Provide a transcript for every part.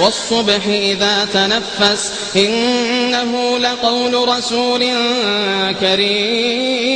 والصبح إذا تنفس إنه لقول رسول كريم.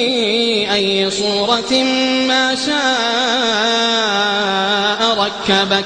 أي صورة ما شاء ركبك.